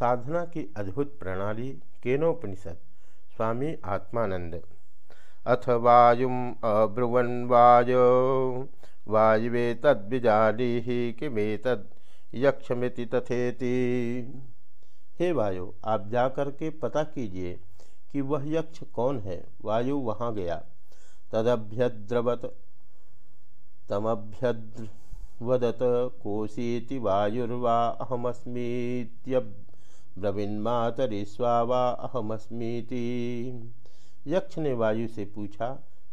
साधना की अद्भुत प्रणाली, केनोपनिषद, स्वामी आत्मानंद। अथ वायुम अब्रुवन वाय वायवे तद्विजानी किमे तद यक्षमिति तथेति। हे वायु, आप जाकर के पता कीजिए कि वह यक्ष कौन है। वायु वहाँ गया। तदभ्यद्रवत, तमभ्यद्वदत कोशीति वायुर्वा अहमस्मीत्यब्रवीन्मातरिस्वा वा अहमस्मीति। यक्ष ने वायु से पूछा,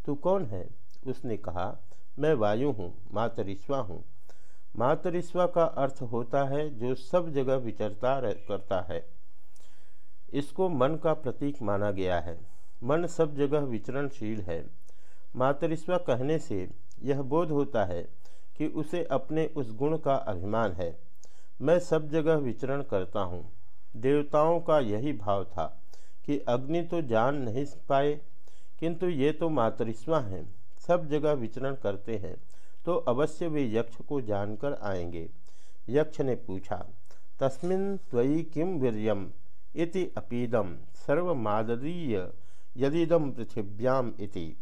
तू कौन है? उसने कहा, मैं वायु हूँ मातरिश्वा हूँ। मातरिस्वा का अर्थ होता है जो सब जगह विचरता करता है। इसको मन का प्रतीक माना गया है। मन सब जगह विचरणशील है। मातरिस्वा कहने से यह बोध होता है कि उसे अपने उस गुण का अभिमान है। मैं सब जगह विचरण करता हूँ। देवताओं का यही भाव था कि अग्नि तो जान नहीं पाए, किंतु ये तो मातरिस्वा हैं। सब जगह विचरण करते हैं तो अवश्य वे यक्ष को जानकर आएँगे। यक्ष ने पूछा, तस्मिन त्वयि किम वीर्यम इति अपीदम। सर्वमादरीय यदिदम पृथिव्याम इति।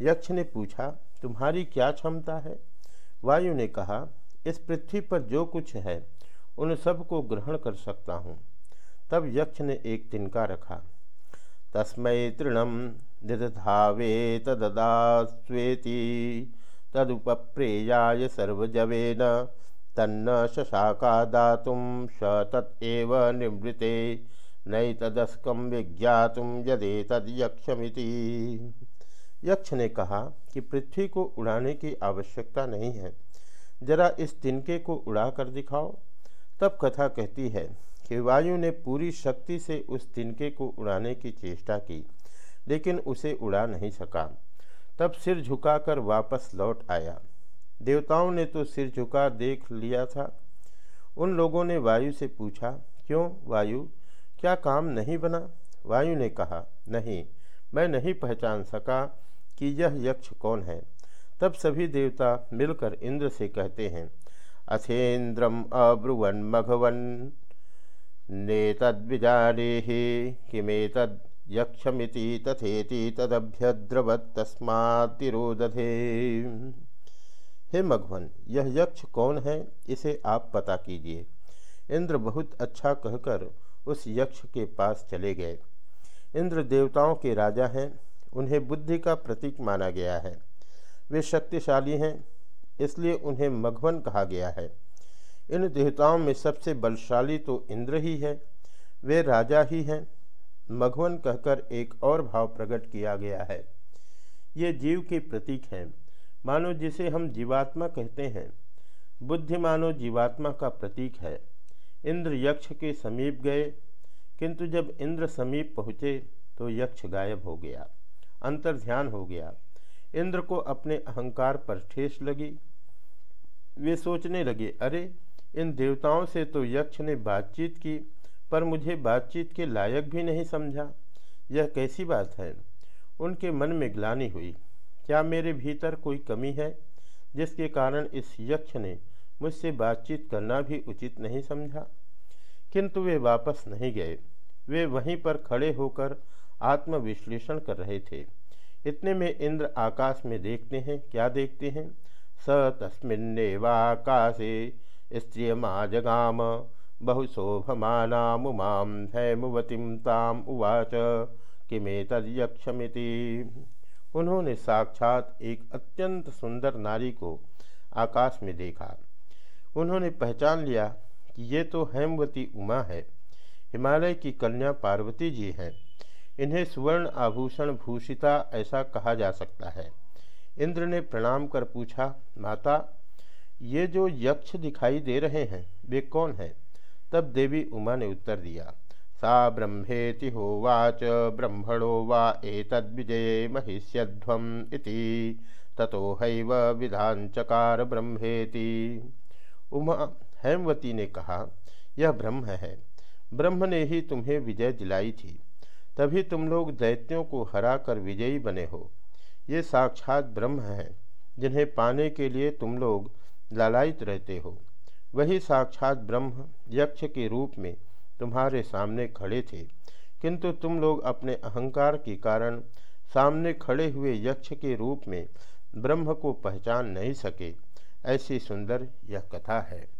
यक्ष ने पूछा, तुम्हारी क्या क्षमता है? वायु ने कहा, इस पृथ्वी पर जो कुछ है, उन सबको ग्रहण कर सकता हूँ। तब यक्ष ने एक तिनका रखा। तस्मय तृणम दिधावे तददास्वेति, तदुपप्रेयाय सर्वजवेन, तन्न शशाका दातुम स तत्व निवृते नई तदस्कम विज्ञातुम यदे तद यक्षमिति। यक्ष ने कहा कि पृथ्वी को उड़ाने की आवश्यकता नहीं है। जरा इस तिनके को उड़ा कर दिखाओ। तब कथा कहती है कि वायु ने पूरी शक्ति से उस तिनके को उड़ाने की चेष्टा की, लेकिन उसे उड़ा नहीं सका। तब सिर झुकाकर वापस लौट आया। देवताओं ने तो सिर झुका देख लिया था। उन लोगों ने वायु से पूछा, क्यों वायु? क्या काम नहीं बना? वायु ने कहा, नहीं, मैं नहीं पहचान सका कि यह यक्ष कौन है। तब सभी देवता मिलकर इंद्र से कहते हैं अथेन्द्रम अब्रुवन मघवन ने तद्विजाने किमेतद यक्षमिति तथेति तदभ्यद्रवत तस्मातिरोदधे हे मघवन यह यक्ष कौन है, इसे आप पता कीजिए। इंद्र बहुत अच्छा कहकर उस यक्ष के पास चले गए। इंद्र देवताओं के राजा हैं, उन्हें बुद्धि का प्रतीक माना गया है। वे शक्तिशाली हैं, इसलिए उन्हें मघवन कहा गया है। इन देवताओं में सबसे बलशाली तो इंद्र ही है। वे राजा ही हैं। मघवन कहकर एक और भाव प्रकट किया गया है। ये जीव के प्रतीक हैं। मानो जिसे हम जीवात्मा कहते हैं। बुद्धि मानो जीवात्मा का प्रतीक है। इंद्र यक्ष के समीप गए। किंतु जब इंद्र समीप पहुँचे तो यक्ष गायब हो गया। अंतर ध्यान हो गया। इंद्र को अपने अहंकार पर ठेस लगी। वे सोचने लगे, अरे इन देवताओं से तो यक्ष ने बातचीत की, पर मुझे बातचीत के लायक भी नहीं समझा। यह कैसी बात है? उनके मन में ग्लानी हुई। क्या मेरे भीतर कोई कमी है, जिसके कारण इस यक्ष ने मुझसे बातचीत करना भी उचित नहीं समझा? किंतु वे वापस नहीं गए। वे वहीं पर खड़े होकर आत्मविश्लेषण कर रहे थे। इतने में इंद्र आकाश में देखते हैं, क्या देखते हैं? स तस्मिन्नेवाकाशे स्त्रियमा जगाम बहुशोभमानामुमां हैमुवतीं ताम उवाच, किमेतद्यक्षमिति। उन्होंने साक्षात एक अत्यंत सुंदर नारी को आकाश में देखा। उन्होंने पहचान लिया कि ये तो हेमवती उमा है। हिमालय की कन्या पार्वती जी हैं। इन्हें सुवर्ण आभूषण भूषिता ऐसा कहा जा सकता है। इंद्र ने प्रणाम कर पूछा, माता ये जो यक्ष दिखाई दे रहे हैं, वे कौन हैं? तब देवी उमा ने उत्तर दिया, सा ब्रह्मेति होवाच ब्रह्मणो वा एतद्विजये महिष्यध्वम इति, ततो हैव विधानचकार ब्रह्मेति। उमा हेमवती ने कहा, यह ब्रह्म है। ब्रह्म ने ही तुम्हें विजय दिलाई थी। तभी तुम लोग दैत्यों को हरा कर विजयी बने हो। ये साक्षात ब्रह्म हैं, जिन्हें पाने के लिए तुम लोग लालायित रहते हो। वही साक्षात ब्रह्म यक्ष के रूप में तुम्हारे सामने खड़े थे। किंतु तुम लोग अपने अहंकार के कारण सामने खड़े हुए यक्ष के रूप में ब्रह्म को पहचान नहीं सके। ऐसी सुंदर यह कथा है।